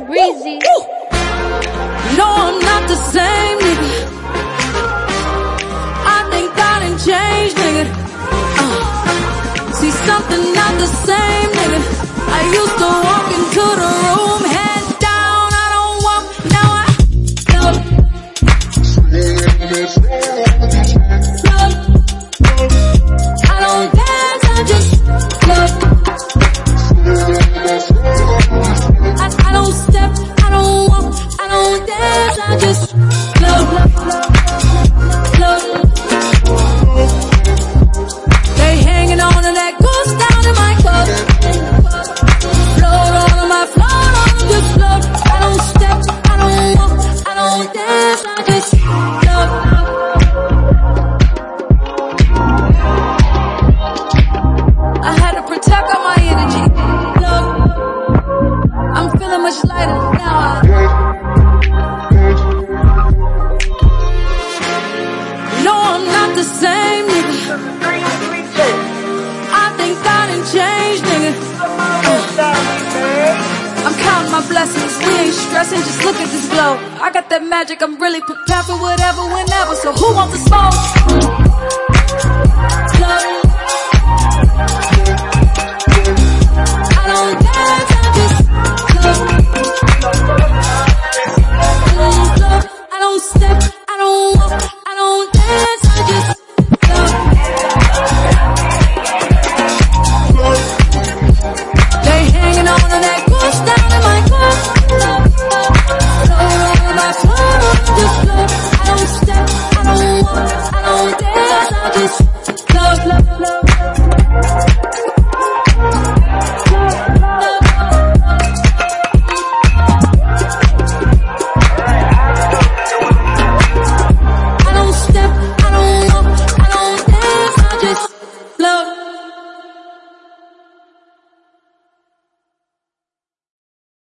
breezy. No, I'm not the same, nigga. I think I done changed, nigga. Uh, see something not the same, nigga. I used to walk They hanging on that down my. Float on my float just look. I don't step, I don't walk, I don't dance, I just. I to protect all my energy. Look, I'm feeling much lighter now. No, blessings. We ain't stressing, just look at this glow. I got that magic, I'm really prepared for whatever, whenever. So who wants to smoke? I just.